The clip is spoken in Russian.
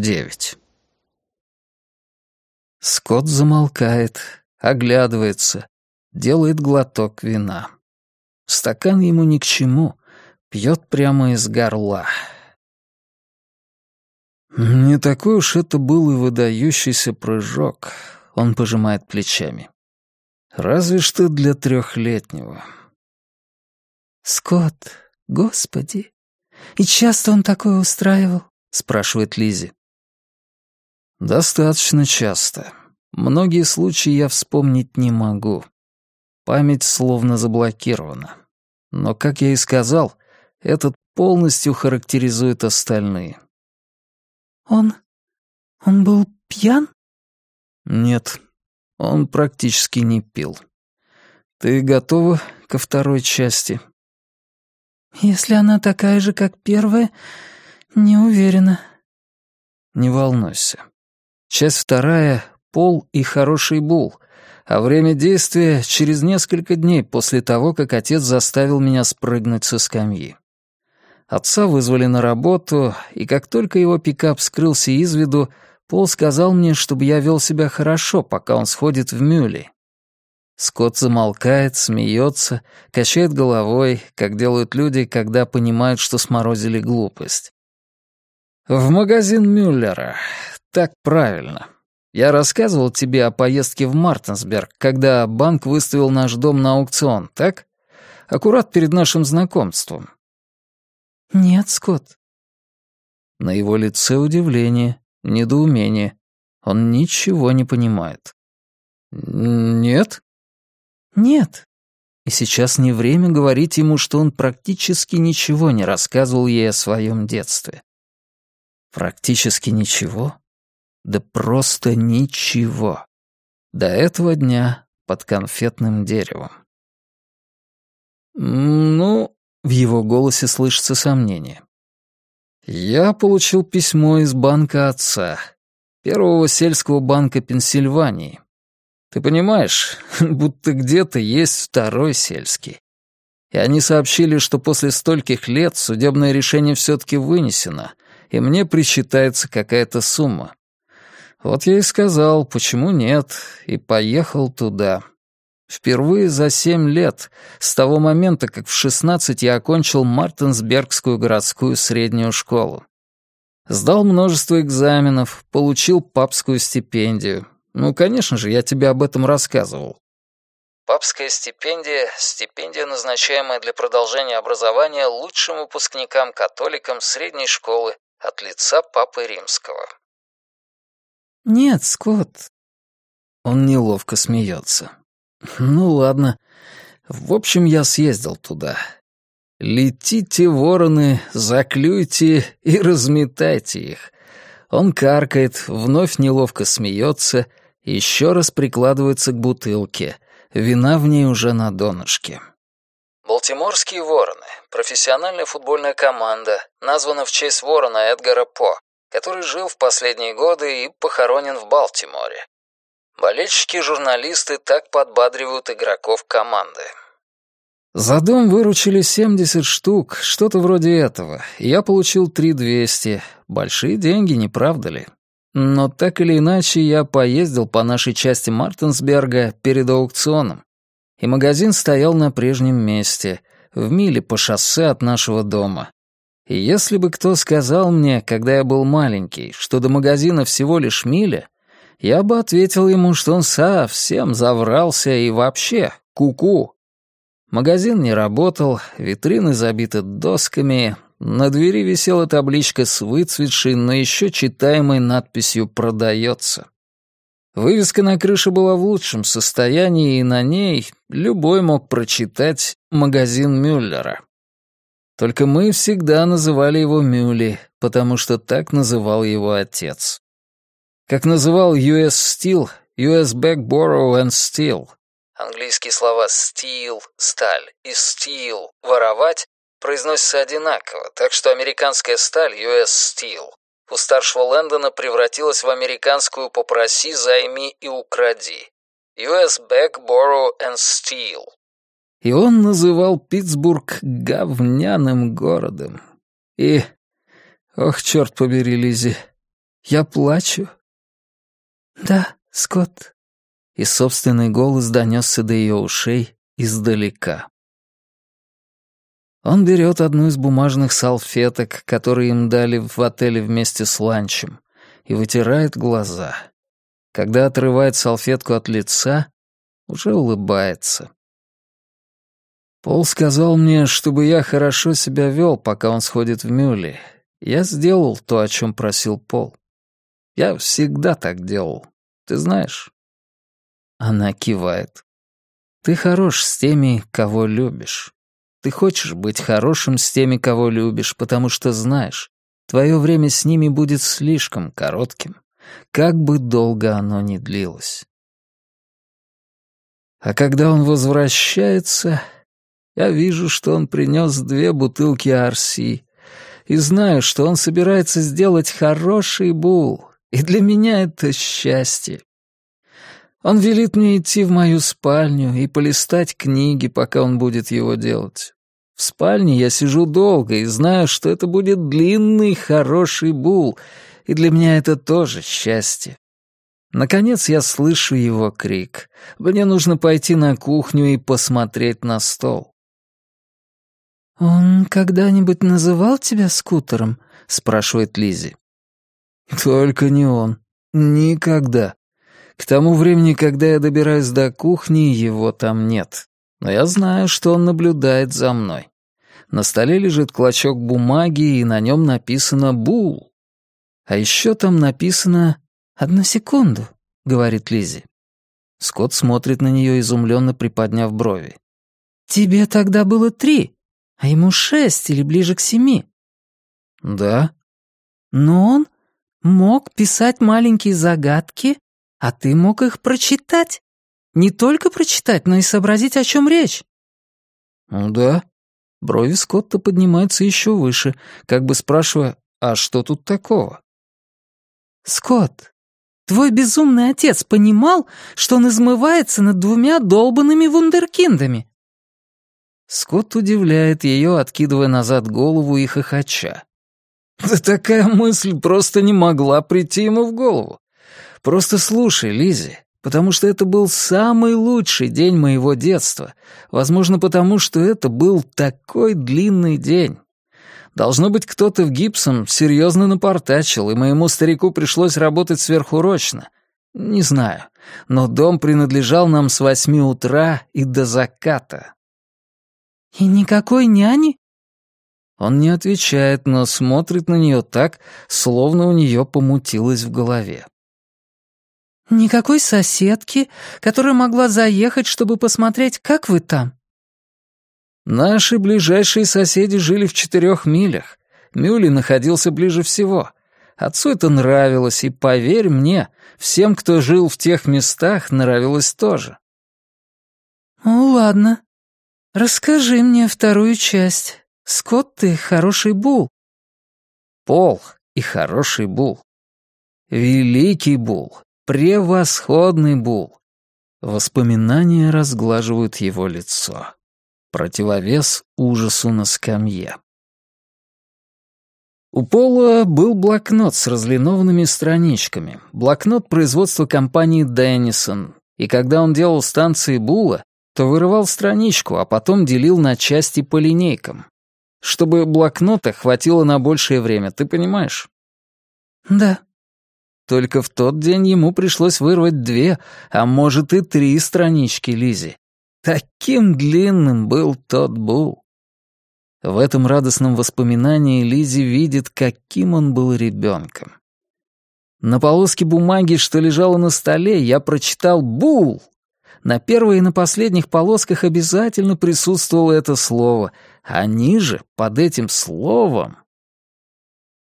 девять. Скотт замолкает, оглядывается, делает глоток вина. Стакан ему ни к чему, пьет прямо из горла. Не такой уж это был и выдающийся прыжок, он пожимает плечами. Разве что для трехлетнего. «Скотт, господи, и часто он такое устраивал?» — спрашивает Лизи. «Достаточно часто. Многие случаи я вспомнить не могу. Память словно заблокирована. Но, как я и сказал, этот полностью характеризует остальные. «Он... он был пьян?» «Нет, он практически не пил. Ты готова ко второй части?» «Если она такая же, как первая, не уверена». «Не волнуйся. Часть вторая — Пол и Хороший Бул, а время действия — через несколько дней после того, как отец заставил меня спрыгнуть со скамьи. Отца вызвали на работу, и как только его пикап скрылся из виду, Пол сказал мне, чтобы я вел себя хорошо, пока он сходит в мюли. Скотт замолкает, смеется, качает головой, как делают люди, когда понимают, что сморозили глупость. «В магазин Мюллера. Так правильно. Я рассказывал тебе о поездке в Мартенсберг, когда банк выставил наш дом на аукцион, так? Аккурат перед нашим знакомством. «Нет, Скотт». На его лице удивление, недоумение. Он ничего не понимает. «Нет?» «Нет». И сейчас не время говорить ему, что он практически ничего не рассказывал ей о своем детстве. Практически ничего? Да просто ничего. До этого дня под конфетным деревом. «Ну, в его голосе слышится сомнение. «Я получил письмо из банка отца, первого сельского банка Пенсильвании. Ты понимаешь, будто где-то есть второй сельский. И они сообщили, что после стольких лет судебное решение все-таки вынесено, и мне причитается какая-то сумма. Вот я и сказал, почему нет, и поехал туда. Впервые за семь лет, с того момента, как в шестнадцать я окончил Мартинсбергскую городскую среднюю школу. Сдал множество экзаменов, получил папскую стипендию. Ну, конечно же, я тебе об этом рассказывал. Папская стипендия — стипендия, назначаемая для продолжения образования лучшим выпускникам-католикам средней школы от лица Папы Римского. «Нет, Скотт». Он неловко смеется. Ну ладно. В общем, я съездил туда. Летите, вороны, заклюйте и разметайте их. Он каркает, вновь неловко смеется, еще раз прикладывается к бутылке. Вина в ней уже на донышке. Балтиморские вороны — профессиональная футбольная команда, названа в честь ворона Эдгара По, который жил в последние годы и похоронен в Балтиморе. Болельщики и журналисты так подбадривают игроков команды. За дом выручили 70 штук, что-то вроде этого. Я получил 3200. Большие деньги, не правда ли? Но так или иначе я поездил по нашей части Мартинсберга перед аукционом. И магазин стоял на прежнем месте, в миле по шоссе от нашего дома. Если бы кто сказал мне, когда я был маленький, что до магазина всего лишь миля, я бы ответил ему, что он совсем заврался и вообще куку. -ку. Магазин не работал, витрины забиты досками, на двери висела табличка с выцветшей, но еще читаемой надписью «Продается». Вывеска на крыше была в лучшем состоянии, и на ней любой мог прочитать «Магазин Мюллера». Только мы всегда называли его Мюли, потому что так называл его отец. Как называл US Steel, US Back Borrow and Steal. Английские слова steal — сталь и steal — воровать произносятся одинаково, так что американская сталь US Steel у старшего Лэндона превратилась в американскую «попроси, займи и укради». US Back Borrow and Steal. И он называл Питтсбург говняным городом. И... Ох, черт побери, Лизи, Я плачу?» «Да, Скотт». И собственный голос донесся до ее ушей издалека. Он берет одну из бумажных салфеток, которые им дали в отеле вместе с ланчем, и вытирает глаза. Когда отрывает салфетку от лица, уже улыбается. Пол сказал мне, чтобы я хорошо себя вел, пока он сходит в Мюли. Я сделал то, о чем просил Пол. Я всегда так делал, ты знаешь. Она кивает. Ты хорош с теми, кого любишь. Ты хочешь быть хорошим с теми, кого любишь, потому что знаешь, твое время с ними будет слишком коротким, как бы долго оно ни длилось. А когда он возвращается, я вижу, что он принес две бутылки Арси, и знаю, что он собирается сделать хороший бул, и для меня это счастье. Он велит мне идти в мою спальню и полистать книги, пока он будет его делать. В спальне я сижу долго и знаю, что это будет длинный, хороший бул, и для меня это тоже счастье. Наконец я слышу его крик. Мне нужно пойти на кухню и посмотреть на стол. «Он когда-нибудь называл тебя скутером?» — спрашивает Лизи. «Только не он. Никогда. К тому времени, когда я добираюсь до кухни, его там нет. Но я знаю, что он наблюдает за мной. На столе лежит клочок бумаги, и на нем написано «Бул». А еще там написано «Одну секунду», — говорит Лизи. Скотт смотрит на нее, изумленно приподняв брови. «Тебе тогда было три, а ему шесть или ближе к семи». «Да». «Но он мог писать маленькие загадки а ты мог их прочитать. Не только прочитать, но и сообразить, о чем речь. Ну да. Брови Скотта поднимаются еще выше, как бы спрашивая, а что тут такого? Скотт, твой безумный отец понимал, что он измывается над двумя долбанными вундеркиндами. Скотт удивляет ее, откидывая назад голову и хохоча. Да такая мысль просто не могла прийти ему в голову. Просто слушай, Лизи, потому что это был самый лучший день моего детства. Возможно, потому что это был такой длинный день. Должно быть, кто-то в гипсом серьезно напортачил, и моему старику пришлось работать сверхурочно. Не знаю, но дом принадлежал нам с восьми утра и до заката. «И никакой няни?» Он не отвечает, но смотрит на нее так, словно у нее помутилось в голове. «Никакой соседки, которая могла заехать, чтобы посмотреть, как вы там?» «Наши ближайшие соседи жили в четырех милях. Мюли находился ближе всего. Отцу это нравилось, и, поверь мне, всем, кто жил в тех местах, нравилось тоже». «Ну, ладно. Расскажи мне вторую часть. Скотт, ты хороший бул». «Пол и хороший бул. Великий бул, Превосходный Бул. Воспоминания разглаживают его лицо. Противовес ужасу на скамье. У Пола был блокнот с разлинованными страничками, блокнот производства компании Деннисон, и когда он делал станции Була, то вырывал страничку, а потом делил на части по линейкам. Чтобы блокнота хватило на большее время, ты понимаешь? «Да», только в тот день ему пришлось вырвать две, а может и три странички Лизи. Таким длинным был тот бул. В этом радостном воспоминании Лизи видит, каким он был ребенком. На полоске бумаги, что лежала на столе, я прочитал «Бул». На первой и на последних полосках обязательно присутствовало это слово, а ниже, под этим словом,